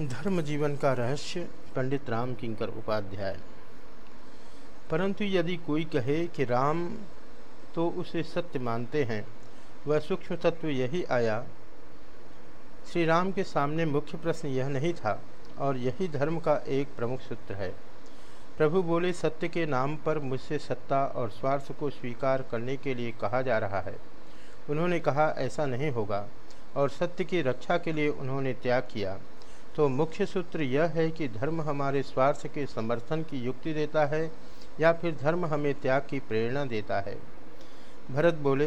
धर्म जीवन का रहस्य पंडित राम किंकर उपाध्याय। परंतु यदि कोई कहे कि राम तो उसे सत्य मानते हैं, वह सूक्ष्म तत्व यही आया। श्री राम के सामने मुख्य प्रश्न यह नहीं था, और यही धर्म का एक प्रमुख सूत्र है। प्रभु बोले, सत्य के नाम पर मुझसे सत्ता और स्वार्थ को स्वीकार करने के लिए कहा जा रहा है। उन्होंने कहा, ऐसा नहीं होगा, और सत्य की रक्षा के लिए उन्होंने त्याग किया। तो मुख्य सूत्र यह है कि धर्म हमारे स्वार्थ के समर्थन की युक्ति देता है, या फिर धर्म हमें त्याग की प्रेरणा देता है। भरत बोले,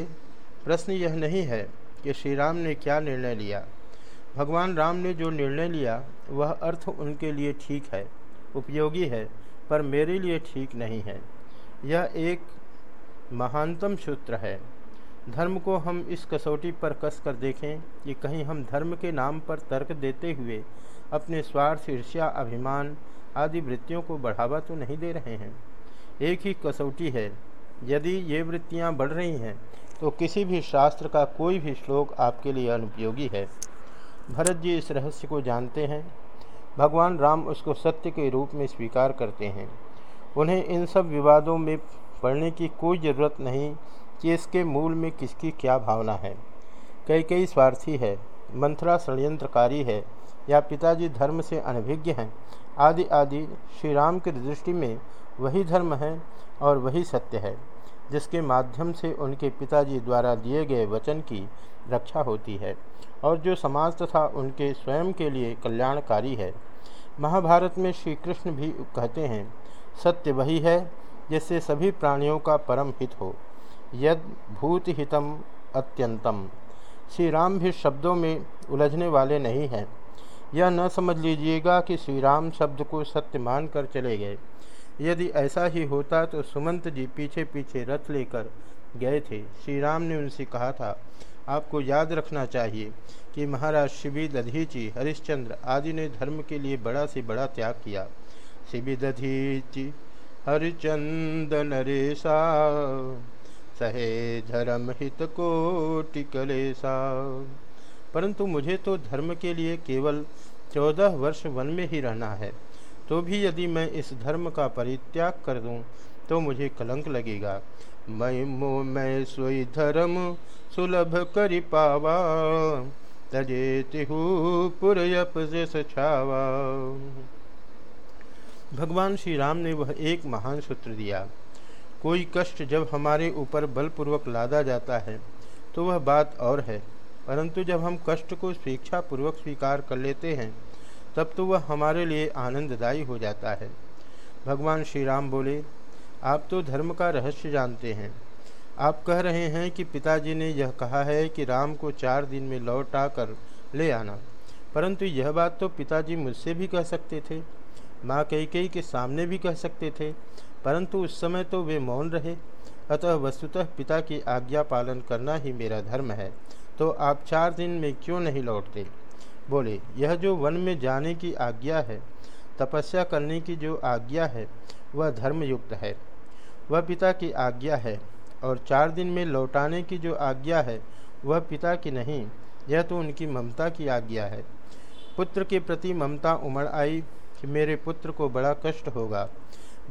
प्रश्न यह नहीं है कि श्री राम ने क्या निर्णय लिया। भगवान राम ने जो निर्णय लिया, वह अर्थ उनके लिए ठीक है, उपयोगी है, पर मेरे लिए ठीक नहीं है। यह एक महानतम सूत्र है। धर्म को हम इस कसौटी पर कस कर देखें कि कहीं हम धर्म के नाम पर तर्क देते हुए अपने स्वार्थ, ईर्ष्या, अभिमान आदि वृत्तियों को बढ़ावा तो नहीं दे रहे हैं। एक ही कसौटी है। यदि ये वृत्तियाँ बढ़ रही हैं तो किसी भी शास्त्र का कोई भी श्लोक आपके लिए अनुपयोगी है। भरत जी इस रहस्य को जानते हैं। भगवान राम उसको सत्य के रूप में स्वीकार करते हैं। उन्हें इन सब विवादों में पढ़ने की कोई ज़रूरत नहीं कि इसके मूल में किसकी क्या भावना है। कई कई स्वार्थी है, मंथरा षडयंत्रकारी है, या पिताजी धर्म से अनभिज्ञ हैं। आदि आदि श्री राम की दृष्टि में वही धर्म है और वही सत्य है, जिसके माध्यम से उनके पिताजी द्वारा दिए गए वचन की रक्षा होती है, और जो समाज तथा उनके स्वयं के लिए कल्याणकारी है। महाभारत में श्री कृष्ण भी कहते हैं, सत्य वही है जिससे सभी प्राणियों का परम हित हो। यद भूत हितम अत्यंतम श्री राम भी शब्दों में उलझने वाले नहीं हैं। यह न समझ लीजिएगा कि श्री राम शब्द को सत्य मान कर चले गए। यदि ऐसा ही होता तो सुमंत जी पीछे पीछे रथ लेकर गए थे। श्री राम ने उनसे कहा था, आपको याद रखना चाहिए कि महाराज शिवी दधीची हरिश्चंद्र आदि ने धर्म के लिए बड़ा से बड़ा त्याग किया। शिवी दधीची हरिचंद नरेशा सहे धर्म हित को टिकलेसा परंतु मुझे तो धर्म के लिए केवल चौदह वर्ष वन में ही रहना है। तो भी यदि मैं इस धर्म का परित्याग कर दूँ तो मुझे कलंक लगेगा। मैं मो, मैं सोई धर्म सुलभ करि पावा तजे तिहु पुरयप छावा। भगवान श्री राम ने वह एक महान सूत्र दिया। कोई कष्ट जब हमारे ऊपर बलपूर्वक लादा जाता है तो वह बात और है। परंतु जब हम कष्ट को स्वेच्छापूर्वक स्वीकार कर लेते हैं, तब तो वह हमारे लिए आनंददायी हो जाता है। भगवान श्री राम बोले, आप तो धर्म का रहस्य जानते हैं। आप कह रहे हैं कि पिताजी ने यह कहा है कि राम को चार दिन में लौटा कर ले आना। परंतु यह बात तो पिताजी मुझसे भी कह सकते थे। माँ कई कई के सामने भी कह सकते थे। परंतु उस समय तो वे मौन रहे। अतः वस्तुतः पिता की आज्ञा पालन करना ही मेरा धर्म है। तो आप चार दिन में क्यों नहीं लौटते? बोले, यह जो वन में जाने की आज्ञा है, तपस्या करने की जो आज्ञा है, वह धर्मयुक्त है। वह पिता की आज्ञा है, और चार दिन में लौटाने की जो आज्ञा है, वह पिता की नहीं, यह तो उनकी ममता की आज्ञा है। पुत्र के प्रति ममता उमड़ आई कि मेरे पुत्र को बड़ा कष्ट होगा।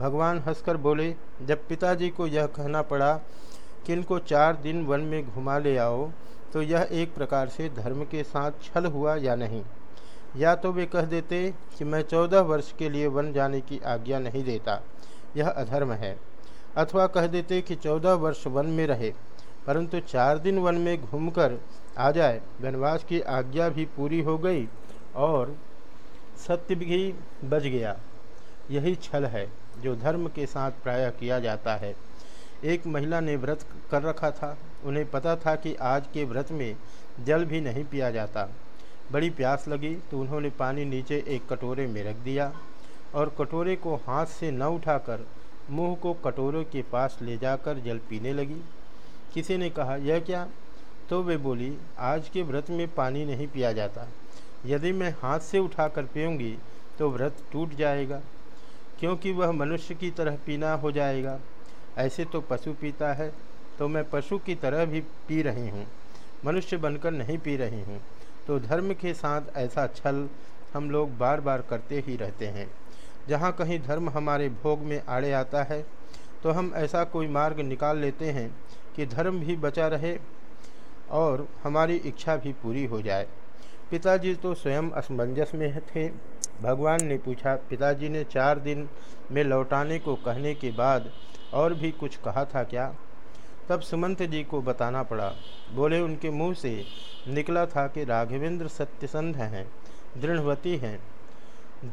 भगवान हंसकर बोले, जब पिताजी को यह कहना पड़ा कि इनको चार दिन वन में घुमा ले आओ तो यह एक प्रकार से धर्म के साथ छल हुआ या नहीं? या तो वे कह देते कि मैं चौदह वर्ष के लिए वन जाने की आज्ञा नहीं देता, यह अधर्म है। अथवा कह देते कि चौदह वर्ष वन में रहे, परंतु चार दिन वन में घूमकर आ जाए, वनवास की आज्ञा भी पूरी हो गई और सत्य भी बच गया। यही छल है। जो धर्म के साथ प्रायः किया जाता है। एक महिला ने व्रत कर रखा था। उन्हें पता था कि आज के व्रत में जल भी नहीं पिया जाता। बड़ी प्यास लगी तो उन्होंने पानी नीचे एक कटोरे में रख दिया और कटोरे को हाथ से न उठाकर मुँह को कटोरे के पास ले जाकर जल पीने लगी। किसी ने कहा, यह क्या? तो वे बोली, आज के व्रत में पानी नहीं पिया जाता। यदि मैं हाथ से उठाकर पीऊँगी तो व्रत टूट जाएगा। क्योंकि वह मनुष्य की तरह पीना हो जाएगा। ऐसे तो पशु पीता है तो मैं पशु की तरह भी पी रही हूँ। मनुष्य बनकर नहीं पी रही हूँ। तो धर्म के साथ ऐसा छल हम लोग बार बार करते ही रहते हैं। जहाँ कहीं धर्म हमारे भोग में आड़े आता है तो हम ऐसा कोई मार्ग निकाल लेते हैं कि धर्म भी बचा रहे और हमारी इच्छा भी पूरी हो जाए। पिताजी तो स्वयं असमंजस में थे। भगवान ने पूछा, पिताजी ने चार दिन में लौटाने को कहने के बाद और भी कुछ कहा था क्या? तब सुमंत जी को बताना पड़ा। बोले, उनके मुँह से निकला था कि राघवेंद्र सत्यसंध हैं, दृढ़वती हैं,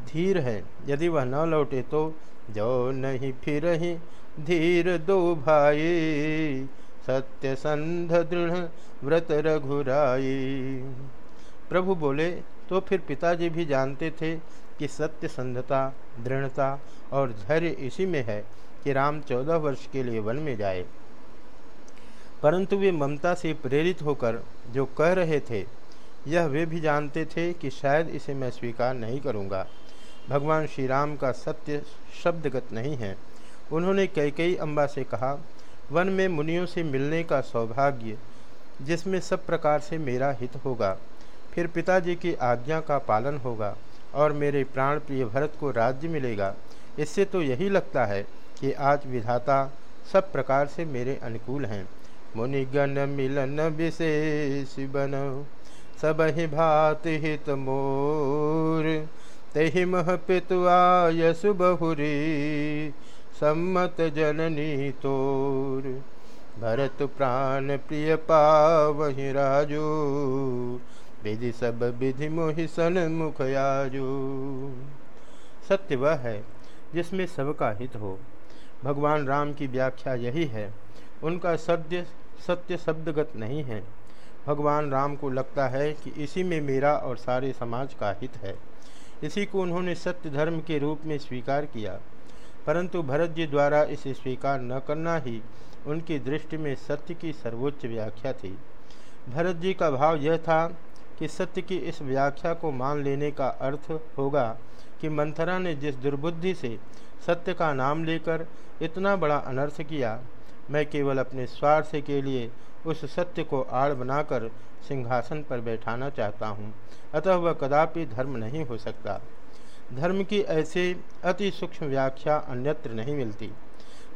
धीर है। यदि वह न लौटे तो जो नहीं फिर ही, धीर दो भाई, सत्यसंध दृढ़ व्रत रघुराई। प्रभु बोले तो फिर पिताजी भी जानते थे कि सत्य संधता, दृढ़ता और धैर्य इसी में है कि राम चौदह वर्ष के लिए वन में जाए। परंतु वे ममता से प्रेरित होकर जो कह रहे थे, यह वे भी जानते थे कि शायद इसे मैं स्वीकार नहीं करूँगा। भगवान श्री राम का सत्य शब्दगत नहीं है। उन्होंने कई कई अम्बा से कहा, वन में मुनियों से मिलने का सौभाग्य जिसमें सब प्रकार से मेरा हित होगा। फिर पिताजी की आज्ञा का पालन होगा और मेरे प्राण प्रिय भरत को राज्य मिलेगा। इससे तो यही लगता है कि आज विधाता सब प्रकार से मेरे अनुकूल हैं। मुनिगण मिलन विशेष बन सब ही भात हित मोर। तहि मह पितुआ सुबहुरी सम्मत जननी तोर। भरत प्राण प्रिय पावहि राजो विधि सब विधि मोहि सन मुख आजो सत्य वह है जिसमें सबका हित हो। भगवान राम की व्याख्या यही है। उनका सत्य सत्य शब्दगत नहीं है। भगवान राम को लगता है कि इसी में मेरा और सारे समाज का हित है। इसी को उन्होंने सत्य धर्म के रूप में स्वीकार किया। परंतु भरत जी द्वारा इसे स्वीकार न करना ही उनकी दृष्टि में सत्य की सर्वोच्च व्याख्या थी। भरत जी का भाव यह था कि सत्य की इस व्याख्या को मान लेने का अर्थ होगा कि मंथरा ने जिस दुर्बुद्धि से सत्य का नाम लेकर इतना बड़ा अनर्थ किया, मैं केवल अपने स्वार्थ के लिए उस सत्य को आड़ बनाकर सिंहासन पर बैठाना चाहता हूँ। अतः वह कदापि धर्म नहीं हो सकता। धर्म की ऐसे अति सूक्ष्म व्याख्या अन्यत्र नहीं मिलती।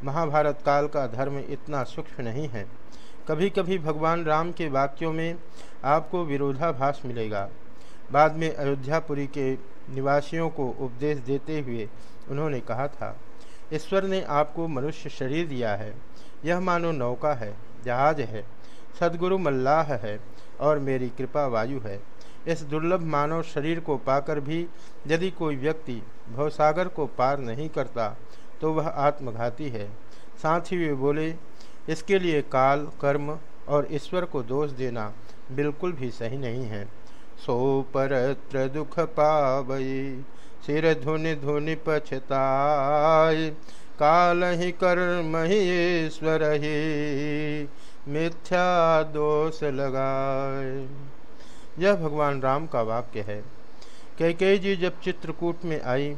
महाभारत काल का धर्म इतना सूक्ष्म नहीं है। कभी कभी भगवान राम के वाक्यों में आपको विरोधाभास मिलेगा। बाद में अयोध्यापुरी के निवासियों को उपदेश देते हुए उन्होंने कहा था, ईश्वर ने आपको मनुष्य शरीर दिया है। यह मानो नौका है, जहाज़ है, सदगुरु मल्लाह है और मेरी कृपा वायु है। इस दुर्लभ मानव शरीर को पाकर भी यदि कोई व्यक्ति भवसागर को पार नहीं करता तो वह आत्मघाती है। साथ ही वे बोले इसके लिए काल, कर्म और ईश्वर को दोष देना बिल्कुल भी सही नहीं है। सो परत्र दुख पावई सिर धुनि धुनि पछताय काल ही कर्म ही ईश्वर ही, मिथ्या दोष लगाए। यह भगवान राम का वाक्य है। कैकेयी जी जब चित्रकूट में आई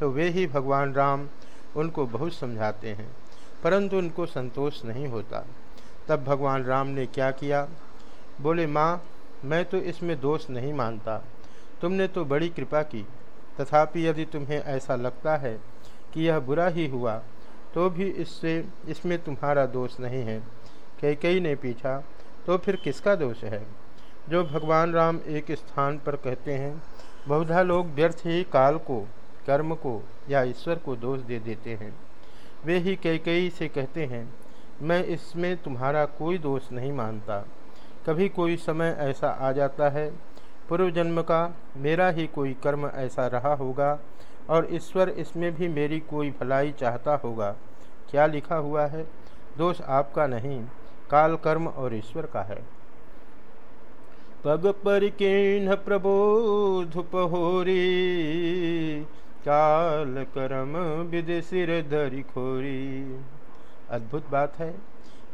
तो वे ही भगवान राम उनको बहुत समझाते हैं। परंतु उनको संतोष नहीं होता। तब भगवान राम ने क्या किया? बोले, माँ, मैं तो इसमें दोष नहीं मानता। तुमने तो बड़ी कृपा की। तथापि यदि तुम्हें ऐसा लगता है कि यह बुरा ही हुआ तो भी इससे, इसमें तुम्हारा दोष नहीं है। कई कई ने पीछा तो फिर किसका दोष है? जो भगवान राम एक स्थान पर कहते हैं, बहुधा लोग व्यर्थ ही काल को, कर्म को या ईश्वर को दोष दे देते हैं। वे ही कई कई से कहते हैं, मैं इसमें तुम्हारा कोई दोष नहीं मानता। कभी कोई समय ऐसा आ जाता है पूर्व जन्म का मेरा ही कोई कर्म ऐसा रहा होगा और ईश्वर इसमें भी मेरी कोई भलाई चाहता होगा। क्या लिखा हुआ है? दोष आपका नहीं काल कर्म और ईश्वर का है। पग पर किन्ह प्रबोधुपहोरी काल कर्म विद सिर धरी खोरी। अद्भुत बात है,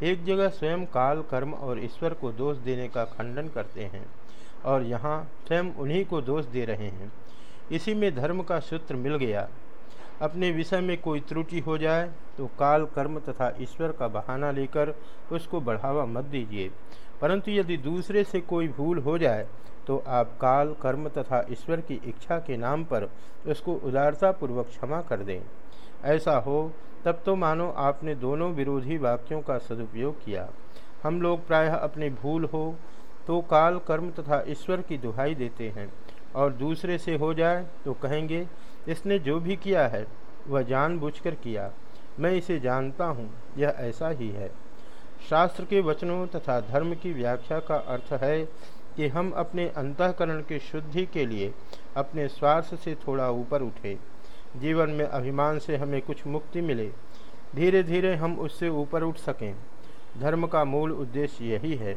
एक जगह स्वयं काल कर्म और ईश्वर को दोष देने का खंडन करते हैं और यहाँ स्वयं उन्हीं को दोष दे रहे हैं। इसी में धर्म का सूत्र मिल गया। अपने विषय में कोई त्रुटि हो जाए तो काल कर्म तथा ईश्वर का बहाना लेकर उसको बढ़ावा मत दीजिए। परंतु यदि दूसरे से कोई भूल हो जाए तो आप काल, कर्म तथा ईश्वर की इच्छा के नाम पर उसको उदारतापूर्वक क्षमा कर दें। ऐसा हो, तब तो मानो आपने दोनों विरोधी वाक्यों का सदुपयोग किया। हम लोग प्रायः अपनी भूल हो तो काल, कर्म तथा ईश्वर की दुहाई देते हैं और दूसरे से हो जाए तो कहेंगे, इसने जो भी किया है, वह जानबूझकर किया। मैं इसे जानता हूँ, यह ऐसा ही है। शास्त्र के वचनों तथा धर्म की व्याख्या का अर्थ है कि हम अपने अंतकरण की शुद्धि के लिए अपने स्वार्थ से थोड़ा ऊपर उठे। जीवन में अभिमान से हमें कुछ मुक्ति मिले। धीरे धीरे हम उससे ऊपर उठ सकें। धर्म का मूल उद्देश्य यही है।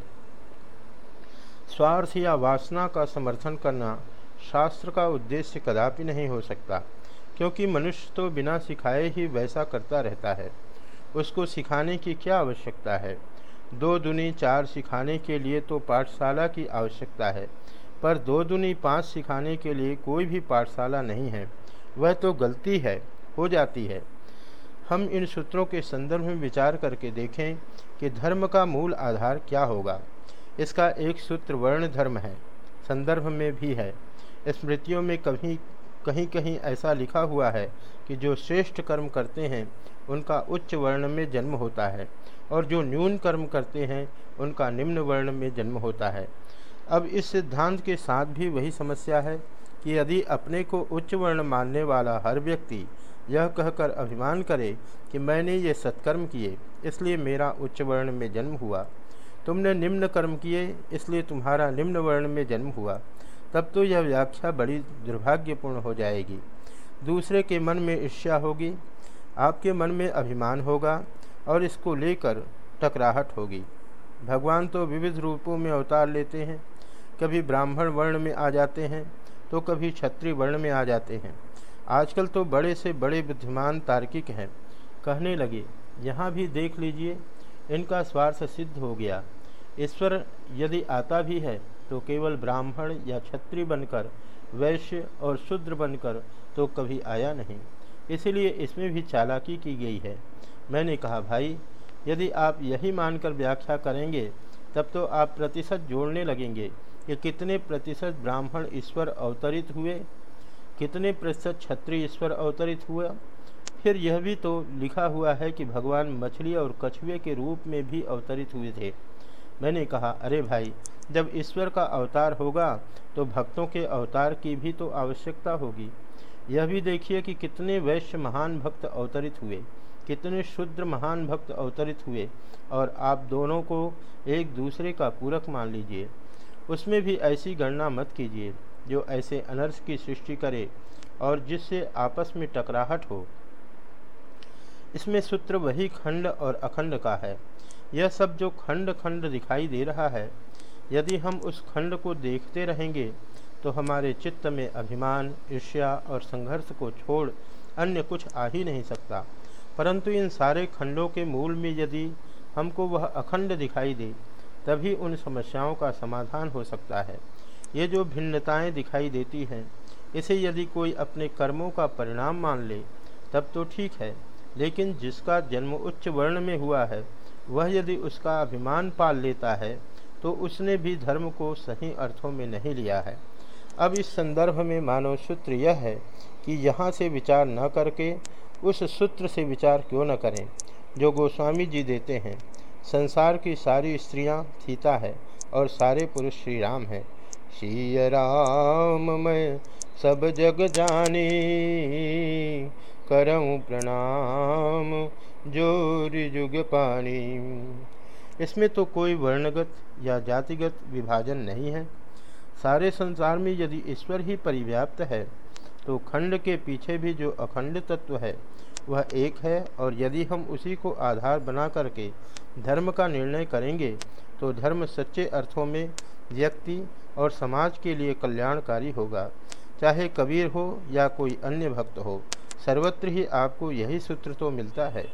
स्वार्थ या वासना का समर्थन करना शास्त्र का उद्देश्य कदापि नहीं हो सकता, क्योंकि मनुष्य तो बिना सिखाए ही वैसा करता रहता है। उसको सिखाने की क्या आवश्यकता है? दो दुनी चार सिखाने के लिए तो पाठशाला की आवश्यकता है, पर दो दुनी पाँच सिखाने के लिए कोई भी पाठशाला नहीं है। वह तो गलती है, हो जाती है। हम इन सूत्रों के संदर्भ में विचार करके देखें कि धर्म का मूल आधार क्या होगा। इसका एक सूत्र वर्ण धर्म है, संदर्भ में भी है। स्मृतियों में कभी कहीं कहीं ऐसा लिखा हुआ है कि जो श्रेष्ठ कर्म करते हैं, उनका उच्च वर्ण में जन्म होता है। और जो न्यून कर्म करते हैं, उनका निम्न वर्ण में जन्म होता है। अब इस सिद्धांत के साथ भी वही समस्या है कि यदि अपने को उच्च वर्ण मानने वाला हर व्यक्ति यह कहकर अभिमान करे कि मैंने ये सत्कर्म किए, इसलिए मेरा उच्च वर्ण में जन्म हुआ। तुमने निम्न कर्म किए, इसलिए तुम्हारा निम्न वर्ण में जन्म हुआ। तब तो यह व्याख्या बड़ी दुर्भाग्यपूर्ण हो जाएगी। दूसरे के मन में ईर्ष्या होगी, आपके मन में अभिमान होगा और इसको लेकर टकराहट होगी। भगवान तो विविध रूपों में अवतार लेते हैं। कभी ब्राह्मण वर्ण में आ जाते हैं तो कभी क्षत्रिय वर्ण में आ जाते हैं। आजकल तो बड़े से बड़े बुद्धिमान तार्किक हैं। कहने लगे, यहाँ भी देख लीजिए, इनका स्वार्थ सिद्ध हो गया। ईश्वर यदि आता भी है तो केवल ब्राह्मण या क्षत्रिय बनकर, वैश्य और शूद्र बनकर तो कभी आया नहीं। इसीलिए इसमें भी चालाकी की गई है। मैंने कहा, भाई, यदि आप यही मानकर व्याख्या करेंगे, तब तो आप प्रतिशत जोड़ने लगेंगे कि कितने प्रतिशत ब्राह्मण ईश्वर अवतरित हुए, कितने प्रतिशत क्षत्रिय ईश्वर अवतरित हुआ। फिर यह भी तो लिखा हुआ है कि भगवान मछली और कछुए के रूप में भी अवतरित हुए थे। मैंने कहा, अरे भाई, जब ईश्वर का अवतार होगा तो भक्तों के अवतार की भी तो आवश्यकता होगी। यह भी देखिए कि कितने वैश्य महान भक्त अवतरित हुए, कितने शुद्र महान भक्त अवतरित हुए, और आप दोनों को एक दूसरे का पूरक मान लीजिए। उसमें भी ऐसी गणना मत कीजिए जो ऐसे अनर्थ की सृष्टि करे और जिससे आपस में टकराहट हो। इसमें सूत्र वही खंड और अखंड का है। यह सब जो खंड खंड दिखाई दे रहा है, यदि हम उस खंड को देखते रहेंगे तो हमारे चित्त में अभिमान, ईर्ष्या और संघर्ष को छोड़ अन्य कुछ आ ही नहीं सकता। परंतु इन सारे खंडों के मूल में यदि हमको वह अखंड दिखाई दे, तभी उन समस्याओं का समाधान हो सकता है। ये जो भिन्नताएँ दिखाई देती हैं, इसे यदि कोई अपने कर्मों का परिणाम मान ले, तब तो ठीक है। लेकिन जिसका जन्म उच्च वर्ण में हुआ है, वह यदि उसका अभिमान पाल लेता है तो उसने भी धर्म को सही अर्थों में नहीं लिया है। अब इस संदर्भ में मानव सूत्र यह है कि यहाँ से विचार न करके, उस सूत्र से विचार क्यों न करें, जो गोस्वामी जी देते हैं। संसार की सारी स्त्रियाँ सीता है और सारे पुरुष श्री राम हैं। श्री राम, मैं सब जग जानी, करऊँ प्रणाम, ज़ोर जुग पानी। इसमें तो कोई वर्णगत या जातिगत विभाजन नहीं है। सारे संसार में यदि ईश्वर ही परिव्याप्त है तो खंड के पीछे भी जो अखंड तत्व है, वह एक है और यदि हम उसी को आधार बना करके धर्म का निर्णय करेंगे तो धर्म सच्चे अर्थों में व्यक्ति और समाज के लिए कल्याणकारी होगा। चाहे कबीर हो या कोई अन्य भक्त हो, सर्वत्र ही आपको यही सूत्र तो मिलता है।